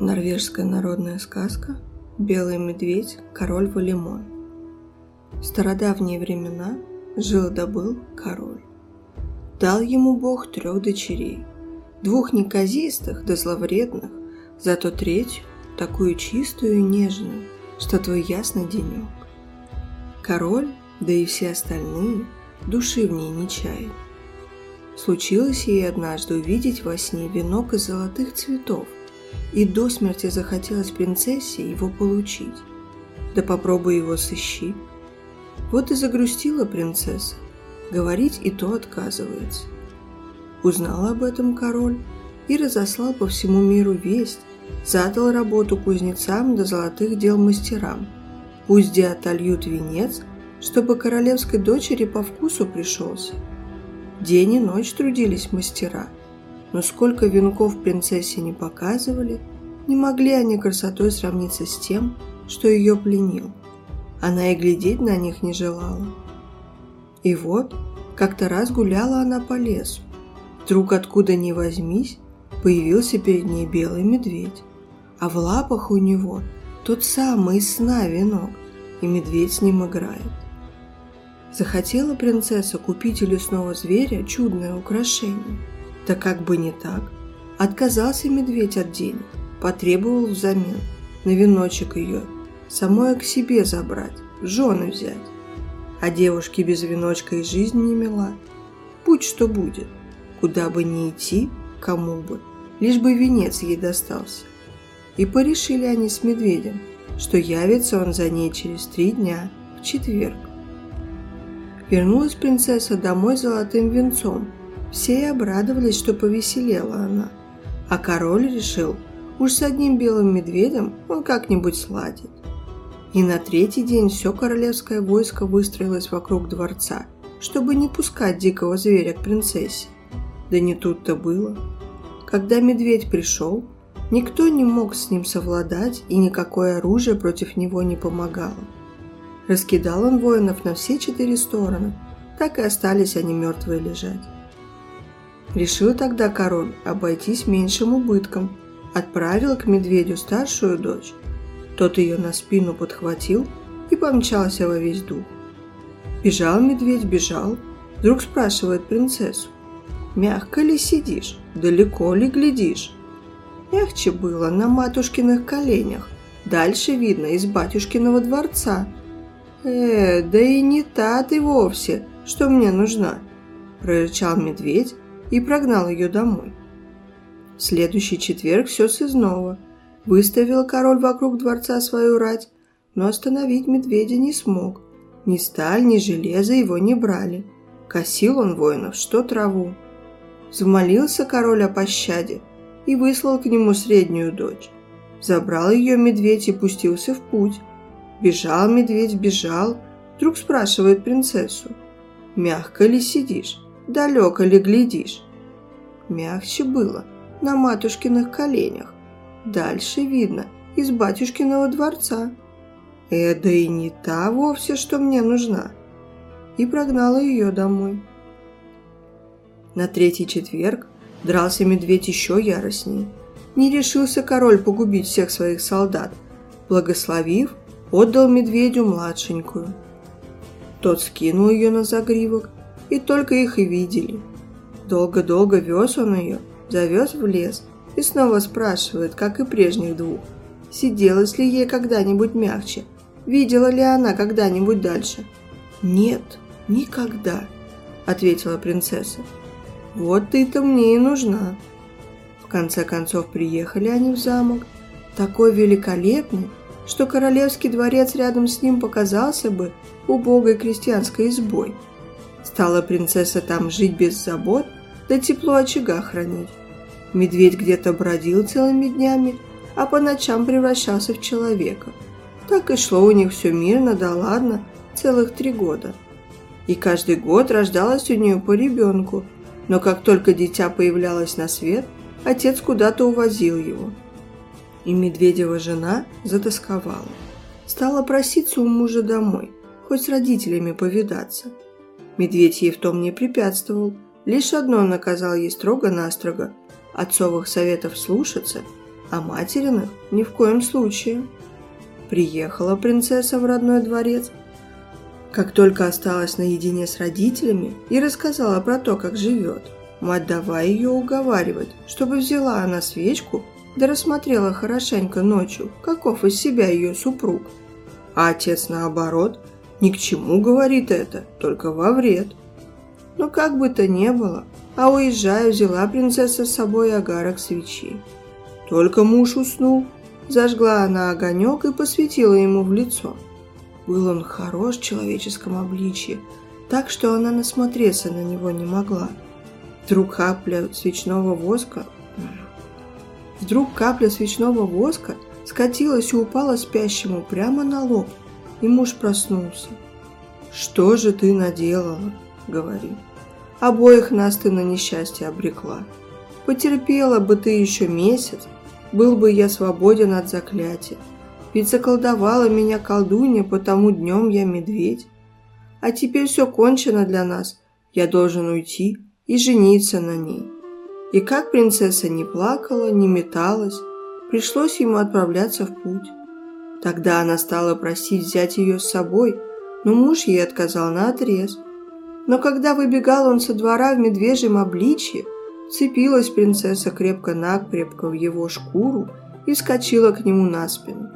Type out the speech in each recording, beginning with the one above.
Норвежская народная сказка «Белый медведь, король Валимон». В стародавние времена жил да король. Дал ему Бог трех дочерей, двух неказистых да зловредных, зато третью такую чистую и нежную, что твой ясный денек. Король, да и все остальные, души в ней не чают. Случилось ей однажды увидеть во сне венок из золотых цветов – и до смерти захотелось принцессе его получить. Да попробуй его сыщи. Вот и загрустила принцесса. Говорить и то отказывается. Узнал об этом король и разослал по всему миру весть, задал работу кузнецам до золотых дел мастерам. Пусть где отольют венец, чтобы королевской дочери по вкусу пришелся. День и ночь трудились мастера – но сколько венков принцессе не показывали, не могли они красотой сравниться с тем, что ее пленил. Она и глядеть на них не желала. И вот, как-то раз гуляла она по лесу. Вдруг откуда ни возьмись, появился перед ней белый медведь, а в лапах у него тот самый из сна венок, и медведь с ним играет. Захотела принцесса купить у лесного зверя чудное украшение – да как бы не так. Отказался медведь от денег, потребовал взамен на веночек ее, самое к себе забрать, жены взять. А девушке без веночка и жизни не мила. Будь что будет, куда бы ни идти, кому бы, лишь бы венец ей достался. И порешили они с медведем, что явится он за ней через три дня, в четверг. Вернулась принцесса домой с золотым венцом – все и обрадовались, что повеселела она. А король решил, уж с одним белым медведем он как-нибудь сладит. И на третий день все королевское войско выстроилось вокруг дворца, чтобы не пускать дикого зверя к принцессе. Да не тут-то было. Когда медведь пришел, никто не мог с ним совладать, и никакое оружие против него не помогало. Раскидал он воинов на все четыре стороны, так и остались они мертвые лежать. Решил тогда король обойтись меньшим убытком. Отправил к медведю старшую дочь. Тот ее на спину подхватил и помчался во весь дух. Бежал медведь, бежал. Вдруг спрашивает принцессу. «Мягко ли сидишь? Далеко ли глядишь?» Мягче было на матушкиных коленях. Дальше видно из батюшкиного дворца. «Э, да и не та ты вовсе, что мне нужна!» Прорычал медведь и прогнал ее домой. В следующий четверг все сызново. Выставил король вокруг дворца свою рать, но остановить медведя не смог. Ни сталь, ни железо его не брали. Косил он воинов, что траву. Взмолился король о пощаде и выслал к нему среднюю дочь. Забрал ее медведь и пустился в путь. Бежал медведь, бежал, вдруг спрашивает принцессу. «Мягко ли сидишь?» Далеко ли глядишь?» Мягче было, на матушкиных коленях. Дальше видно, из батюшкиного дворца. «Э, да и не та вовсе, что мне нужна!» И прогнала ее домой. На третий четверг дрался медведь еще яростнее. Не решился король погубить всех своих солдат. Благословив, отдал медведю младшенькую. Тот скинул ее на загривок и только их и видели. Долго-долго вез он ее, завез в лес и снова спрашивает, как и прежних двух, сиделась ли ей когда-нибудь мягче, видела ли она когда-нибудь дальше. «Нет, никогда», — ответила принцесса. «Вот ты-то мне и нужна». В конце концов приехали они в замок, такой великолепный, что королевский дворец рядом с ним показался бы убогой крестьянской избой – Стала принцесса там жить без забот, да тепло очага хранить. Медведь где-то бродил целыми днями, а по ночам превращался в человека. Так и шло у них все мирно, да ладно, целых три года. И каждый год рождалось у нее по ребенку, но как только дитя появлялось на свет, отец куда-то увозил его. И Медведева жена затасковала. Стала проситься у мужа домой, хоть с родителями повидаться – Медведь ей в том не препятствовал. Лишь одно наказал ей строго-настрого – отцовых советов слушаться а материных ни в коем случае. Приехала принцесса в родной дворец, как только осталась наедине с родителями и рассказала про то, как живет. Мать давай ее уговаривать, чтобы взяла она свечку да рассмотрела хорошенько ночью, каков из себя ее супруг. А отец, наоборот, ни к чему говорит это, только во вред. Но как бы то ни было, а уезжая, взяла принцесса с собой агарок свечи. Только муж уснул, зажгла она огонек и посветила ему в лицо. Был он хорош в человеческом обличье, так что она насмотреться на него не могла. Вдруг капля свечного воска Вдруг капля свечного воска скатилась и упала спящему прямо на лоб, и муж проснулся. «Что же ты наделала?» — говорит. «Обоих нас ты на несчастье обрекла. Потерпела бы ты еще месяц, был бы я свободен от заклятия. Ведь заколдовала меня колдунья, потому днем я медведь. А теперь все кончено для нас, я должен уйти и жениться на ней». И как принцесса не плакала, не металась, пришлось ему отправляться в путь. Тогда она стала просить взять ее с собой, но муж ей отказал на отрез. Но когда выбегал он со двора в медвежьем обличье, цепилась принцесса крепко-накрепко в его шкуру и вскочила к нему на спину.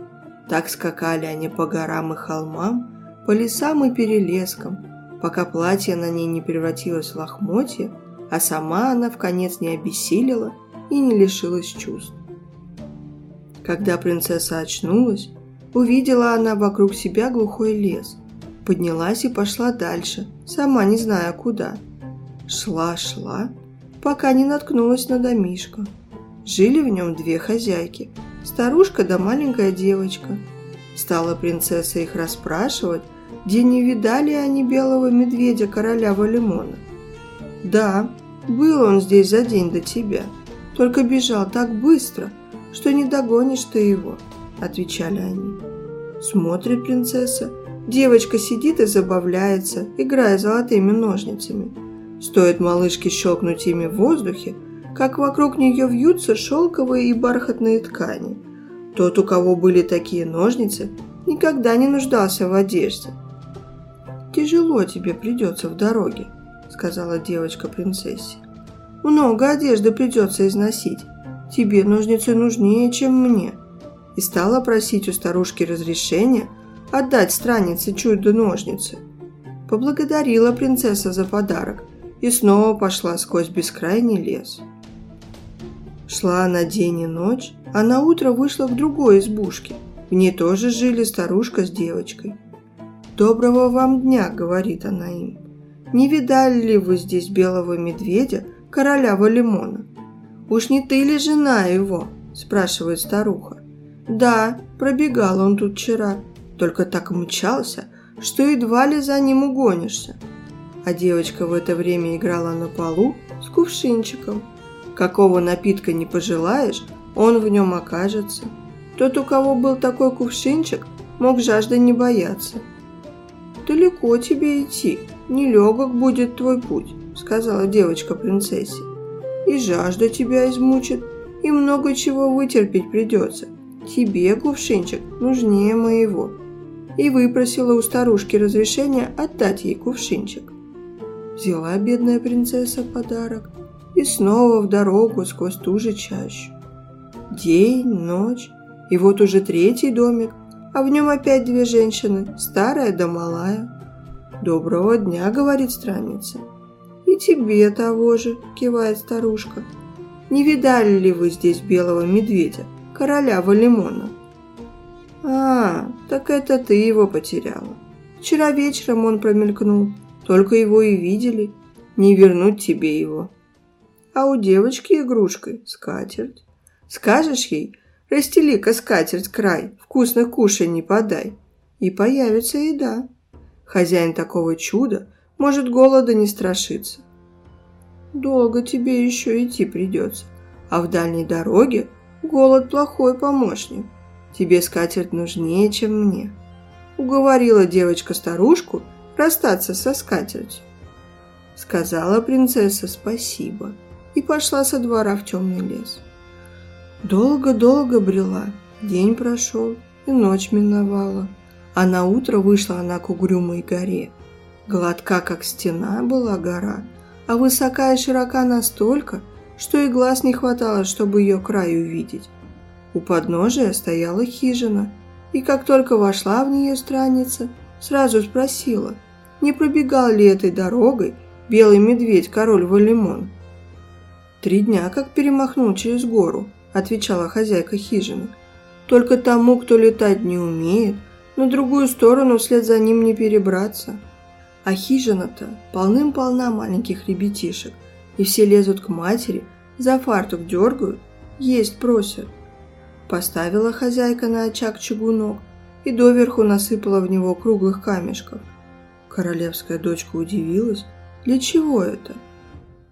Так скакали они по горам и холмам, по лесам и перелескам, пока платье на ней не превратилось в лохмотье, а сама она в конец не обессилила и не лишилась чувств. Когда принцесса очнулась, увидела она вокруг себя глухой лес, поднялась и пошла дальше, сама не зная куда. Шла-шла, пока не наткнулась на домишко. Жили в нем две хозяйки, старушка да маленькая девочка. Стала принцесса их расспрашивать, где не видали они белого медведя короля Валимона. Да, был он здесь за день до тебя, только бежал так быстро, что не догонишь ты его», – отвечали они. Смотрит принцесса, девочка сидит и забавляется, играя золотыми ножницами. Стоит малышке щелкнуть ими в воздухе, как вокруг нее вьются шелковые и бархатные ткани. Тот, у кого были такие ножницы, никогда не нуждался в одежде. «Тяжело тебе придется в дороге», сказала девочка принцессе. «Много одежды придется износить. Тебе ножницы нужнее, чем мне». И стала просить у старушки разрешения отдать страннице чудо-ножницы. Поблагодарила принцесса за подарок и снова пошла сквозь бескрайний лес. Шла она день и ночь, а на утро вышла к другой избушке. В ней тоже жили старушка с девочкой. «Доброго вам дня», — говорит она им не видали ли вы здесь белого медведя, короля Валимона? Уж не ты ли жена его?» – спрашивает старуха. «Да, пробегал он тут вчера, только так мчался, что едва ли за ним угонишься». А девочка в это время играла на полу с кувшинчиком. Какого напитка не пожелаешь, он в нем окажется. Тот, у кого был такой кувшинчик, мог жажды не бояться. «Далеко тебе идти», нелегок будет твой путь», — сказала девочка принцессе. «И жажда тебя измучит, и много чего вытерпеть придется. Тебе, кувшинчик, нужнее моего». И выпросила у старушки разрешение отдать ей кувшинчик. Взяла бедная принцесса подарок и снова в дорогу сквозь ту же чащу. День, ночь, и вот уже третий домик, а в нем опять две женщины, старая да малая. «Доброго дня», — говорит странница. «И тебе того же», — кивает старушка. «Не видали ли вы здесь белого медведя, короля Валимона?» «А, так это ты его потеряла. Вчера вечером он промелькнул, только его и видели. Не вернуть тебе его. А у девочки игрушкой скатерть. Скажешь ей, расстели-ка скатерть край, вкусных кушаний подай, и появится еда». Хозяин такого чуда может голода не страшиться. Долго тебе еще идти придется, а в дальней дороге голод плохой помощник. Тебе скатерть нужнее, чем мне. Уговорила девочка старушку расстаться со скатертью. Сказала принцесса спасибо и пошла со двора в темный лес. Долго-долго брела, день прошел, и ночь миновала, а на утро вышла она к угрюмой горе. Гладка, как стена, была гора, а высока и широка настолько, что и глаз не хватало, чтобы ее край увидеть. У подножия стояла хижина, и как только вошла в нее страница, сразу спросила, не пробегал ли этой дорогой белый медведь король Валимон. «Три дня как перемахнул через гору», – отвечала хозяйка хижины. «Только тому, кто летать не умеет, на другую сторону вслед за ним не перебраться». А хижина-то полным-полна маленьких ребятишек, и все лезут к матери, за фартук дергают, есть просят. Поставила хозяйка на очаг чугунок и доверху насыпала в него круглых камешков. Королевская дочка удивилась, для чего это?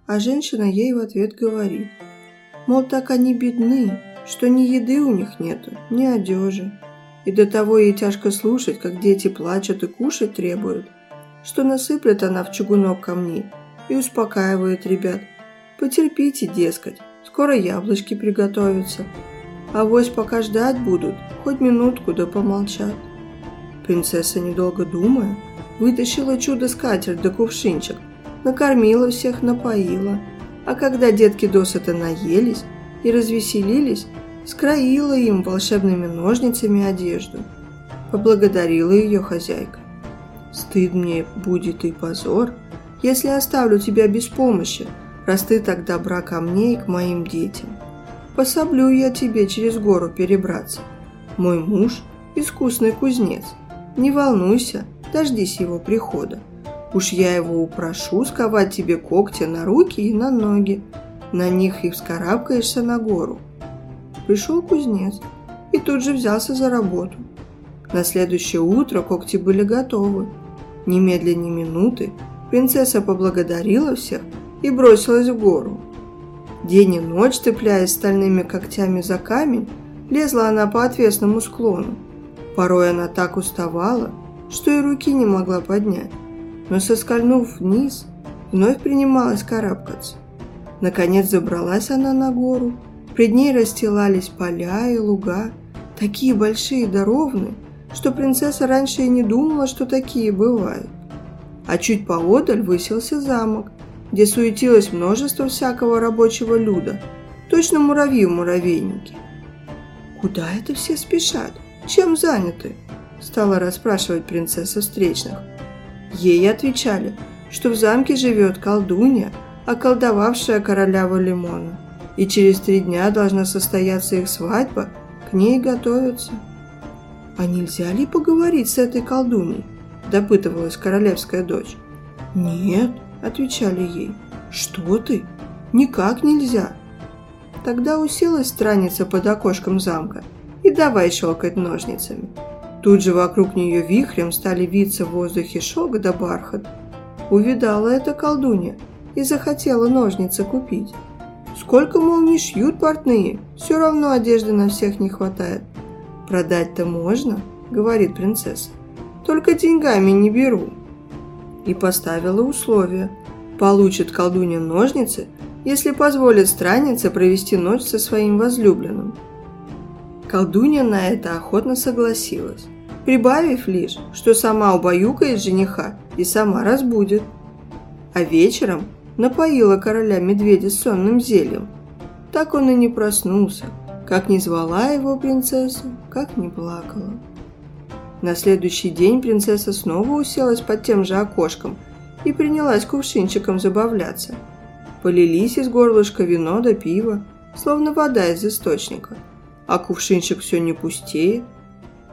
А женщина ей в ответ говорит, мол, так они бедны, что ни еды у них нету, ни одежи. И до того ей тяжко слушать, как дети плачут и кушать требуют, что насыплет она в чугунок камней и успокаивает ребят, Потерпите, дескать, скоро яблочки приготовятся. А вось пока ждать будут, хоть минутку да помолчат. Принцесса, недолго думая, вытащила чудо-скатерть да кувшинчик, накормила всех, напоила. А когда детки досыта наелись и развеселились, скроила им волшебными ножницами одежду. Поблагодарила ее хозяйка. «Стыд мне будет и позор, если оставлю тебя без помощи», раз ты так добра ко мне и к моим детям. Пособлю я тебе через гору перебраться. Мой муж – искусный кузнец. Не волнуйся, дождись его прихода. Уж я его упрошу сковать тебе когти на руки и на ноги. На них и вскарабкаешься на гору. Пришел кузнец и тут же взялся за работу. На следующее утро когти были готовы. Немедленно минуты принцесса поблагодарила всех – и бросилась в гору. День и ночь, цепляясь стальными когтями за камень, лезла она по отвесному склону. Порой она так уставала, что и руки не могла поднять, но соскользнув вниз, вновь принималась карабкаться. Наконец забралась она на гору, пред ней расстилались поля и луга, такие большие да ровные, что принцесса раньше и не думала, что такие бывают. А чуть поодаль высился замок, где суетилось множество всякого рабочего люда, точно муравьи в муравейнике. «Куда это все спешат? Чем заняты?» – стала расспрашивать принцесса встречных. Ей отвечали, что в замке живет колдунья, околдовавшая короля Валимона, и через три дня должна состояться их свадьба, к ней готовятся. «А нельзя ли поговорить с этой колдуньей?» – допытывалась королевская дочь. «Нет», отвечали ей. «Что ты? Никак нельзя!» Тогда уселась страница под окошком замка и давай щелкать ножницами. Тут же вокруг нее вихрем стали виться в воздухе шелк да бархат. Увидала эта колдунья и захотела ножницы купить. Сколько, мол, не шьют портные, все равно одежды на всех не хватает. Продать-то можно, говорит принцесса, только деньгами не беру и поставила условие. Получит колдунья ножницы, если позволит страннице провести ночь со своим возлюбленным. Колдунья на это охотно согласилась, прибавив лишь, что сама убаюкает жениха и сама разбудит. А вечером напоила короля медведя сонным зельем. Так он и не проснулся, как не звала его принцесса, как не плакала. На следующий день принцесса снова уселась под тем же окошком и принялась кувшинчиком забавляться. Полились из горлышка вино да пиво, словно вода из источника, а кувшинчик все не пустеет.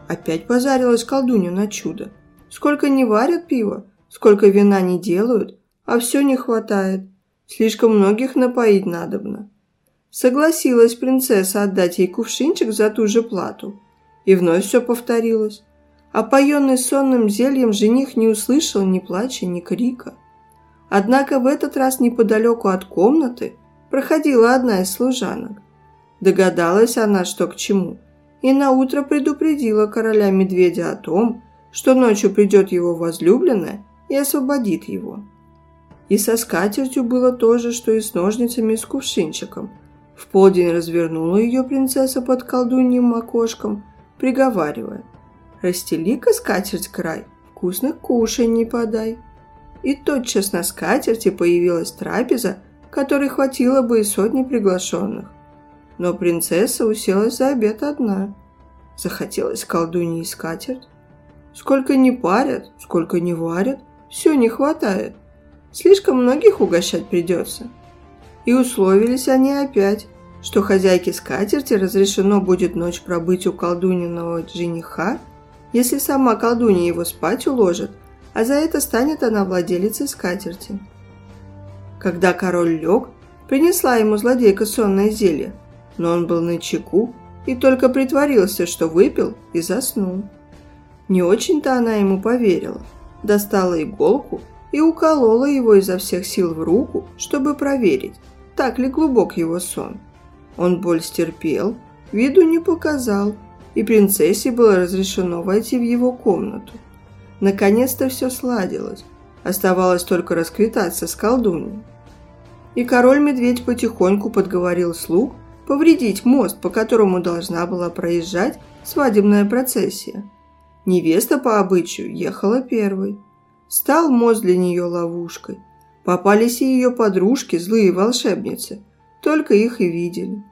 Опять позарилась колдунья на чудо. Сколько не варят пиво, сколько вина не делают, а все не хватает. Слишком многих напоить надобно. Согласилась принцесса отдать ей кувшинчик за ту же плату. И вновь все повторилось. Опоенный сонным зельем жених не услышал ни плача, ни крика. Однако в этот раз неподалеку от комнаты проходила одна из служанок. Догадалась она, что к чему, и наутро предупредила короля медведя о том, что ночью придет его возлюбленная и освободит его. И со скатертью было то же, что и с ножницами и с кувшинчиком. В полдень развернула ее принцесса под колдуньим окошком, приговаривая. «Расстели-ка скатерть край, вкусных кушаний подай». И тотчас на скатерти появилась трапеза, которой хватило бы и сотни приглашенных. Но принцесса уселась за обед одна. Захотелось колдуньи и скатерть. Сколько не парят, сколько не варят, все не хватает. Слишком многих угощать придется. И условились они опять, что хозяйке скатерти разрешено будет ночь пробыть у колдуниного жениха, если сама колдунья его спать уложит, а за это станет она владелицей скатерти. Когда король лег, принесла ему злодейка сонное зелье, но он был на чеку и только притворился, что выпил и заснул. Не очень-то она ему поверила, достала иголку и уколола его изо всех сил в руку, чтобы проверить, так ли глубок его сон. Он боль стерпел, виду не показал, и принцессе было разрешено войти в его комнату. Наконец-то все сладилось, оставалось только расквитаться с колдуньей. И король-медведь потихоньку подговорил слуг повредить мост, по которому должна была проезжать свадебная процессия. Невеста по обычаю ехала первой. Стал мост для нее ловушкой. Попались и ее подружки, злые волшебницы. Только их и видели.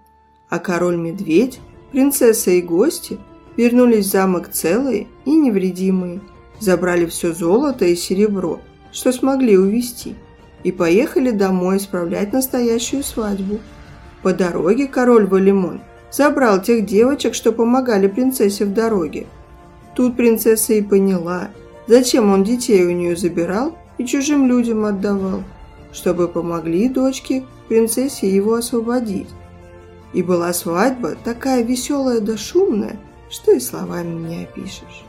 А король-медведь, принцесса и гости вернулись в замок целые и невредимые. Забрали все золото и серебро, что смогли увезти, и поехали домой исправлять настоящую свадьбу. По дороге король Валимон забрал тех девочек, что помогали принцессе в дороге. Тут принцесса и поняла – Зачем он детей у нее забирал и чужим людям отдавал? Чтобы помогли дочке принцессе его освободить. И была свадьба такая веселая да шумная, что и словами не опишешь.